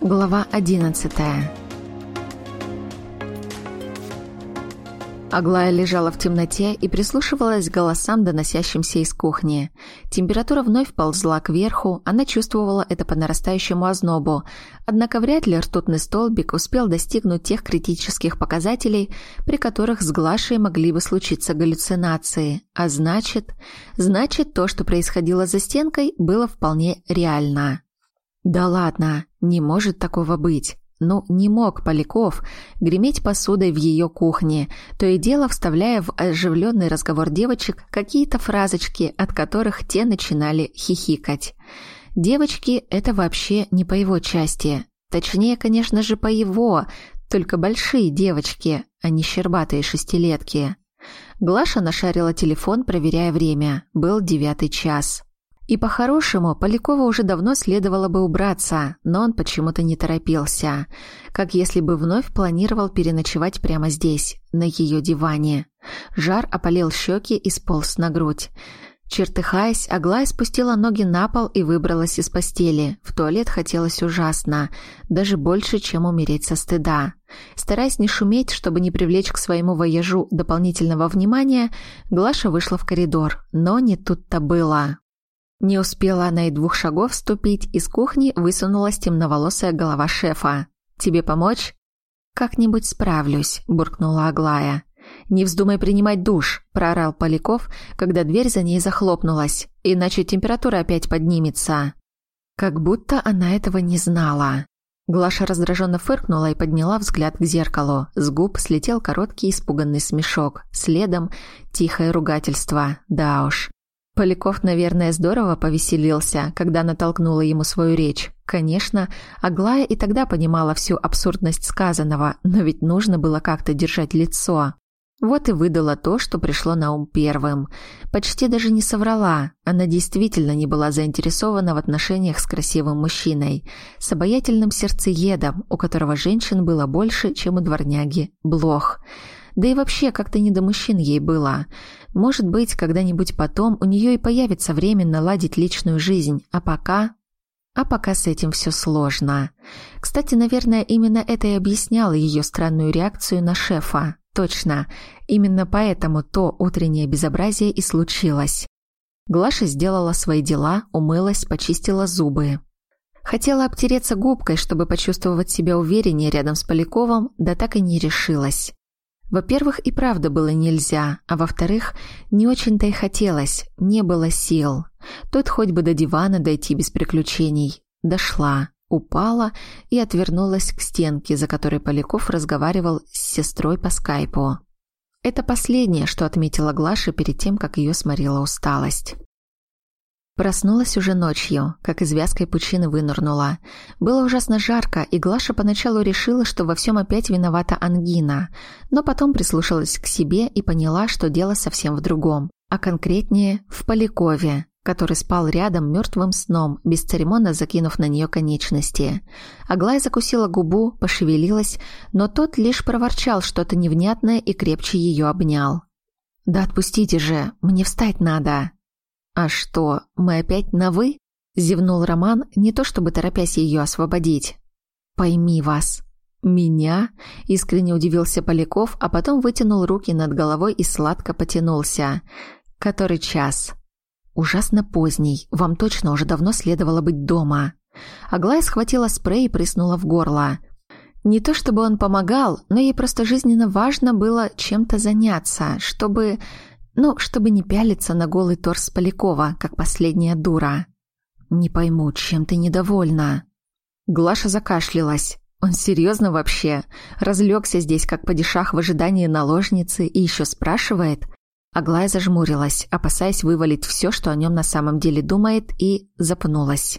Глава 11 Аглая лежала в темноте и прислушивалась к голосам, доносящимся из кухни. Температура вновь ползла кверху, она чувствовала это по нарастающему ознобу. Однако вряд ли ртутный столбик успел достигнуть тех критических показателей, при которых с Глашей могли бы случиться галлюцинации. А значит... Значит, то, что происходило за стенкой, было вполне реально. Да ладно, не может такого быть. Ну, не мог Поляков греметь посудой в ее кухне, то и дело вставляя в оживленный разговор девочек какие-то фразочки, от которых те начинали хихикать. Девочки – это вообще не по его части. Точнее, конечно же, по его, только большие девочки, а не щербатые шестилетки. Глаша нашарила телефон, проверяя время. Был девятый час. И по-хорошему Полякову уже давно следовало бы убраться, но он почему-то не торопился, как если бы вновь планировал переночевать прямо здесь, на ее диване. Жар опалил щеки и сполз на грудь. Чертыхаясь, Аглая спустила ноги на пол и выбралась из постели. В туалет хотелось ужасно, даже больше, чем умереть со стыда. Стараясь не шуметь, чтобы не привлечь к своему вояжу дополнительного внимания, Глаша вышла в коридор, но не тут-то было. Не успела она и двух шагов ступить, из кухни высунулась темноволосая голова шефа. «Тебе помочь?» «Как-нибудь справлюсь», – буркнула Аглая. «Не вздумай принимать душ», – проорал Поляков, когда дверь за ней захлопнулась, «иначе температура опять поднимется». Как будто она этого не знала. Глаша раздраженно фыркнула и подняла взгляд к зеркалу. С губ слетел короткий испуганный смешок. Следом тихое ругательство. Да уж. Поляков, наверное, здорово повеселился, когда натолкнула ему свою речь. Конечно, Аглая и тогда понимала всю абсурдность сказанного, но ведь нужно было как-то держать лицо. Вот и выдала то, что пришло на ум первым. Почти даже не соврала. Она действительно не была заинтересована в отношениях с красивым мужчиной, с обаятельным сердцеедом, у которого женщин было больше, чем у дворняги. Блох. Да и вообще как-то не до мужчин ей было. Может быть, когда-нибудь потом у нее и появится время наладить личную жизнь, а пока... А пока с этим все сложно. Кстати, наверное, именно это и объясняло ее странную реакцию на шефа. Точно, именно поэтому то утреннее безобразие и случилось. Глаша сделала свои дела, умылась, почистила зубы. Хотела обтереться губкой, чтобы почувствовать себя увереннее рядом с Поляковым, да так и не решилась. Во-первых, и правда было нельзя, а во-вторых, не очень-то и хотелось, не было сил. Тут хоть бы до дивана дойти без приключений. Дошла, упала и отвернулась к стенке, за которой Поляков разговаривал с сестрой по скайпу. Это последнее, что отметила Глаша перед тем, как ее сморила усталость. Проснулась уже ночью, как из вязкой пучины вынырнула. Было ужасно жарко, и Глаша поначалу решила, что во всем опять виновата ангина, но потом прислушалась к себе и поняла, что дело совсем в другом, а конкретнее в Полякове, который спал рядом мертвым сном, бесцеремонно закинув на нее конечности. Аглая закусила губу, пошевелилась, но тот лишь проворчал что-то невнятное и крепче ее обнял. «Да отпустите же, мне встать надо!» «А что, мы опять на «вы»?» — зевнул Роман, не то чтобы торопясь ее освободить. «Пойми вас». «Меня?» — искренне удивился Поляков, а потом вытянул руки над головой и сладко потянулся. «Который час?» «Ужасно поздний. Вам точно уже давно следовало быть дома». Аглая схватила спрей и прыснула в горло. Не то чтобы он помогал, но ей просто жизненно важно было чем-то заняться, чтобы ну, чтобы не пялиться на голый торс Полякова, как последняя дура. «Не пойму, чем ты недовольна?» Глаша закашлялась. Он серьезно вообще? Разлегся здесь, как падишах в ожидании наложницы, и еще спрашивает? Аглая зажмурилась, опасаясь вывалить все, что о нем на самом деле думает, и запнулась.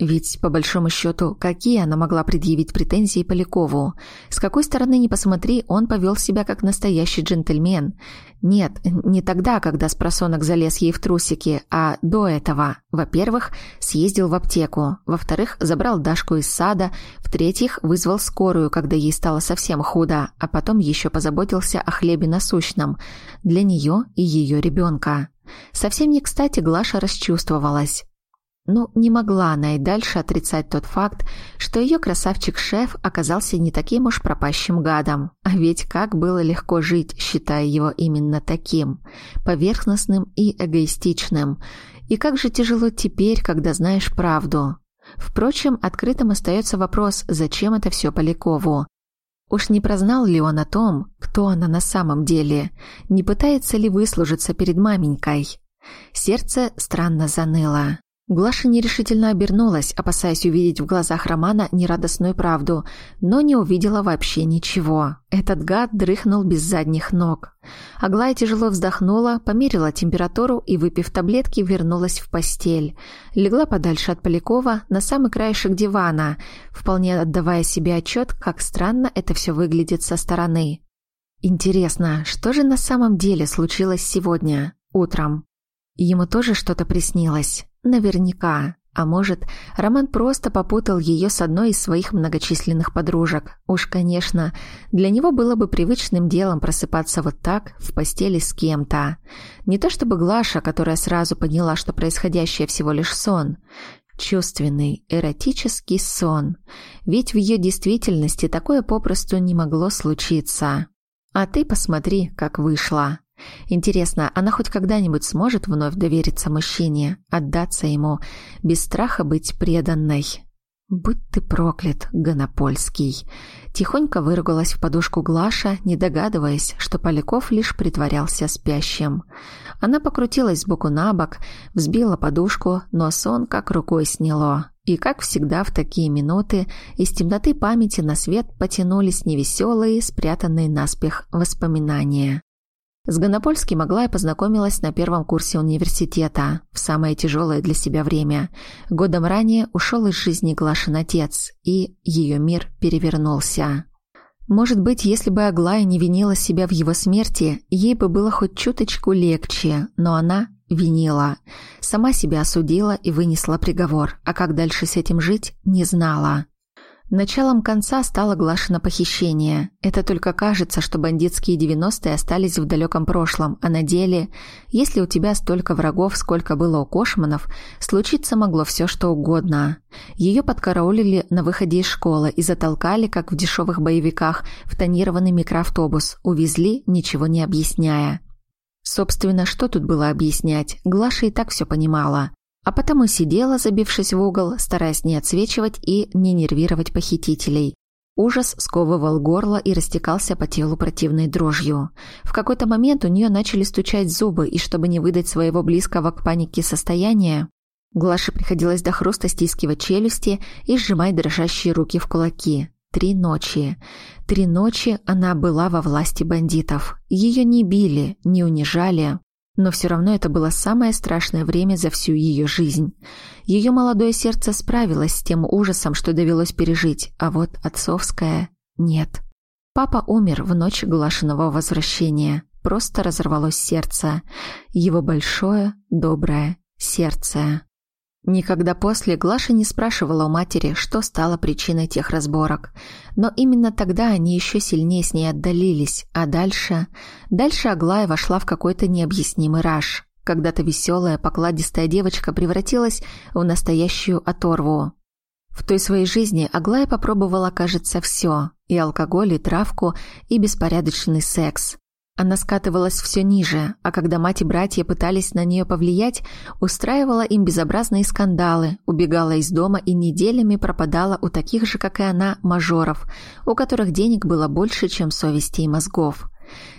Ведь, по большому счету, какие она могла предъявить претензии Полякову? С какой стороны ни посмотри, он повел себя как настоящий джентльмен. Нет, не тогда, когда с просонок залез ей в трусики, а до этого. Во-первых, съездил в аптеку. Во-вторых, забрал Дашку из сада. В-третьих, вызвал скорую, когда ей стало совсем худо. А потом еще позаботился о хлебе насущном. Для нее и ее ребенка. Совсем не кстати Глаша расчувствовалась. Ну, не могла она и дальше отрицать тот факт, что ее красавчик-шеф оказался не таким уж пропащим гадом. А ведь как было легко жить, считая его именно таким, поверхностным и эгоистичным. И как же тяжело теперь, когда знаешь правду. Впрочем, открытым остается вопрос, зачем это все Полякову. Уж не прознал ли он о том, кто она на самом деле? Не пытается ли выслужиться перед маменькой? Сердце странно заныло. Глаша нерешительно обернулась, опасаясь увидеть в глазах Романа нерадостную правду, но не увидела вообще ничего. Этот гад дрыхнул без задних ног. Аглая тяжело вздохнула, померила температуру и, выпив таблетки, вернулась в постель. Легла подальше от Полякова, на самый краешек дивана, вполне отдавая себе отчет, как странно это все выглядит со стороны. Интересно, что же на самом деле случилось сегодня, утром? Ему тоже что-то приснилось. Наверняка. А может, Роман просто попутал ее с одной из своих многочисленных подружек. Уж, конечно, для него было бы привычным делом просыпаться вот так, в постели с кем-то. Не то чтобы Глаша, которая сразу поняла, что происходящее всего лишь сон. Чувственный, эротический сон. Ведь в ее действительности такое попросту не могло случиться. А ты посмотри, как вышло. Интересно, она хоть когда-нибудь сможет вновь довериться мужчине, отдаться ему, без страха быть преданной? «Будь ты проклят, Гонопольский!» Тихонько выругалась в подушку Глаша, не догадываясь, что Поляков лишь притворялся спящим. Она покрутилась сбоку на бок, взбила подушку, но сон как рукой сняло. И, как всегда в такие минуты, из темноты памяти на свет потянулись невеселые, спрятанные наспех воспоминания. С Гонопольским Аглая познакомилась на первом курсе университета, в самое тяжелое для себя время. Годом ранее ушел из жизни Глашин отец, и ее мир перевернулся. Может быть, если бы Аглая не винила себя в его смерти, ей бы было хоть чуточку легче, но она винила. Сама себя осудила и вынесла приговор, а как дальше с этим жить, не знала. Началом конца стало глашено похищение. Это только кажется, что бандитские 90-е остались в далеком прошлом, а на деле, если у тебя столько врагов, сколько было у Кошманов, случиться могло все что угодно. Ее подкараулили на выходе из школы и затолкали, как в дешевых боевиках, в тонированный микроавтобус, увезли, ничего не объясняя. Собственно, что тут было объяснять? Глаша и так все понимала а потому сидела, забившись в угол, стараясь не отсвечивать и не нервировать похитителей. Ужас сковывал горло и растекался по телу противной дрожью. В какой-то момент у нее начали стучать зубы, и чтобы не выдать своего близкого к панике состояния, Глаше приходилось до хруста стискивать челюсти и сжимать дрожащие руки в кулаки. Три ночи. Три ночи она была во власти бандитов. Ее не били, не унижали, но все равно это было самое страшное время за всю ее жизнь. Ее молодое сердце справилось с тем ужасом, что довелось пережить, а вот отцовское – нет. Папа умер в ночь Глашиного возвращения. Просто разорвалось сердце. Его большое, доброе сердце. Никогда после Глаша не спрашивала у матери, что стало причиной тех разборок. Но именно тогда они еще сильнее с ней отдалились, а дальше... Дальше Аглая вошла в какой-то необъяснимый раж. Когда-то веселая, покладистая девочка превратилась в настоящую оторву. В той своей жизни Аглая попробовала, кажется, все. И алкоголь, и травку, и беспорядочный секс. Она скатывалась все ниже, а когда мать и братья пытались на нее повлиять, устраивала им безобразные скандалы, убегала из дома и неделями пропадала у таких же, как и она, мажоров, у которых денег было больше, чем совести и мозгов.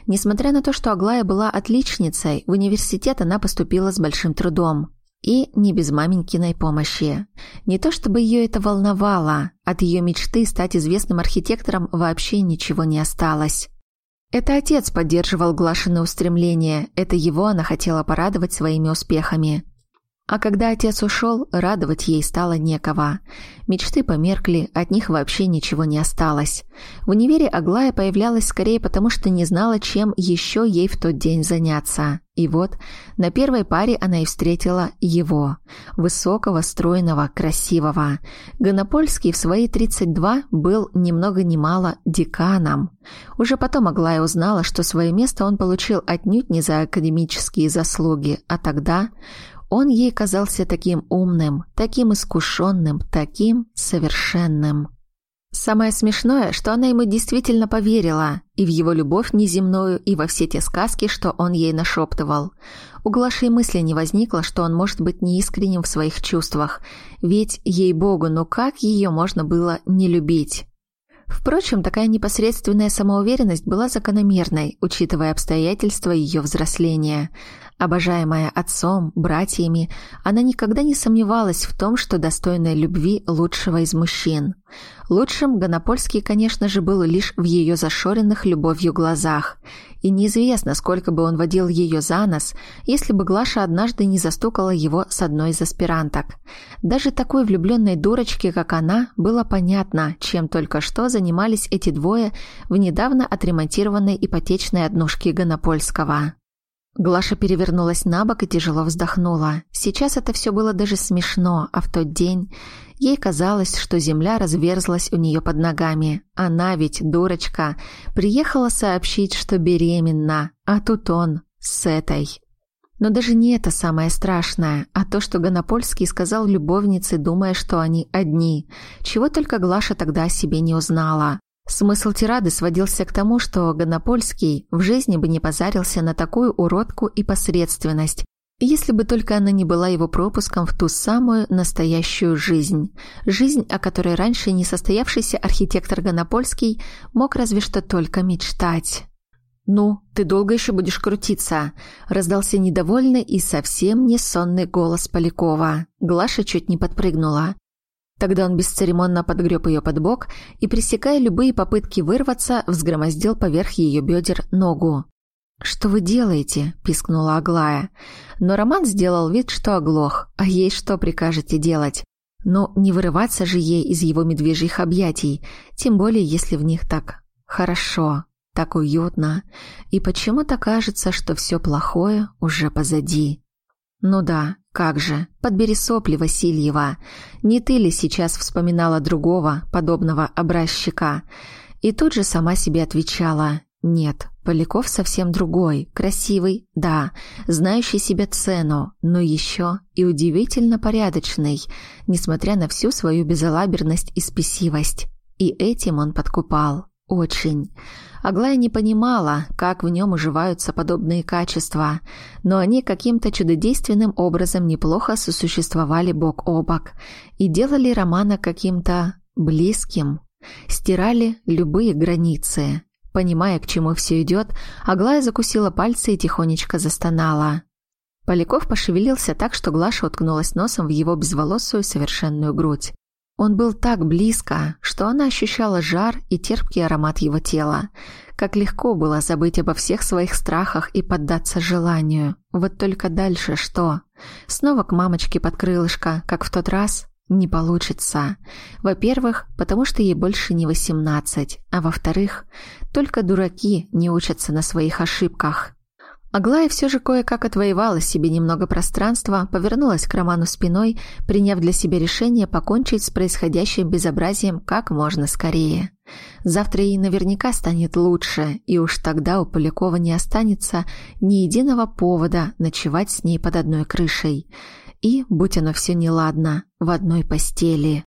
Несмотря на то, что Аглая была отличницей, в университет она поступила с большим трудом. И не без маменькиной помощи. Не то чтобы ее это волновало, от ее мечты стать известным архитектором вообще ничего не осталось. Это отец поддерживал Глашины устремления, это его она хотела порадовать своими успехами. А когда отец ушел, радовать ей стало некого. Мечты померкли, от них вообще ничего не осталось. В универе Аглая появлялась скорее потому, что не знала, чем еще ей в тот день заняться. И вот на первой паре она и встретила его. Высокого, стройного, красивого. Гонопольский в свои 32 был ни много ни мало деканом. Уже потом Аглая узнала, что свое место он получил отнюдь не за академические заслуги, а тогда Он ей казался таким умным, таким искушенным, таким совершенным. Самое смешное, что она ему действительно поверила, и в его любовь неземную, и во все те сказки, что он ей нашептывал. У Глаши мысли не возникло, что он может быть неискренним в своих чувствах, ведь, ей-богу, ну как ее можно было не любить? Впрочем, такая непосредственная самоуверенность была закономерной, учитывая обстоятельства ее взросления. Обожаемая отцом, братьями, она никогда не сомневалась в том, что достойна любви лучшего из мужчин. Лучшим Гонопольский, конечно же, был лишь в ее зашоренных любовью глазах. И неизвестно, сколько бы он водил ее за нос, если бы Глаша однажды не застукала его с одной из аспиранток. Даже такой влюбленной дурочке, как она, было понятно, чем только что занимались эти двое в недавно отремонтированной ипотечной однушке Гонопольского. Глаша перевернулась на бок и тяжело вздохнула. Сейчас это все было даже смешно, а в тот день ей казалось, что земля разверзлась у нее под ногами. Она ведь, дурочка, приехала сообщить, что беременна, а тут он с этой. Но даже не это самое страшное, а то, что Гонопольский сказал любовнице, думая, что они одни. Чего только Глаша тогда о себе не узнала. Смысл тирады сводился к тому, что Гонопольский в жизни бы не позарился на такую уродку и посредственность, если бы только она не была его пропуском в ту самую настоящую жизнь. Жизнь, о которой раньше несостоявшийся архитектор Гонопольский мог разве что только мечтать. «Ну, ты долго еще будешь крутиться?» – раздался недовольный и совсем не сонный голос Полякова. Глаша чуть не подпрыгнула. Тогда он бесцеремонно подгреб ее под бок и, пресекая любые попытки вырваться, взгромоздил поверх ее бедер ногу. «Что вы делаете?» – пискнула Аглая. Но Роман сделал вид, что оглох. «А ей что прикажете делать?» Но не вырываться же ей из его медвежьих объятий, тем более если в них так хорошо, так уютно. И почему-то кажется, что все плохое уже позади. Ну да, как же, подбери сопли, Васильева. Не ты ли сейчас вспоминала другого, подобного образчика? И тут же сама себе отвечала. Нет, Поляков совсем другой, красивый, да, знающий себе цену, но еще и удивительно порядочный, несмотря на всю свою безалаберность и спесивость. И этим он подкупал. Очень. Аглая не понимала, как в нем уживаются подобные качества, но они каким-то чудодейственным образом неплохо сосуществовали бок о бок и делали Романа каким-то близким, стирали любые границы. Понимая, к чему все идет, Аглая закусила пальцы и тихонечко застонала. Поляков пошевелился так, что Глаша уткнулась носом в его безволосую совершенную грудь. Он был так близко, что она ощущала жар и терпкий аромат его тела. Как легко было забыть обо всех своих страхах и поддаться желанию. Вот только дальше что? Снова к мамочке под крылышко, как в тот раз? Не получится. Во-первых, потому что ей больше не восемнадцать, а во-вторых, только дураки не учатся на своих ошибках. Аглая все же кое-как отвоевала себе немного пространства, повернулась к Роману спиной, приняв для себя решение покончить с происходящим безобразием как можно скорее. Завтра ей наверняка станет лучше, и уж тогда у Полякова не останется ни единого повода ночевать с ней под одной крышей. И, будь оно все неладно, в одной постели.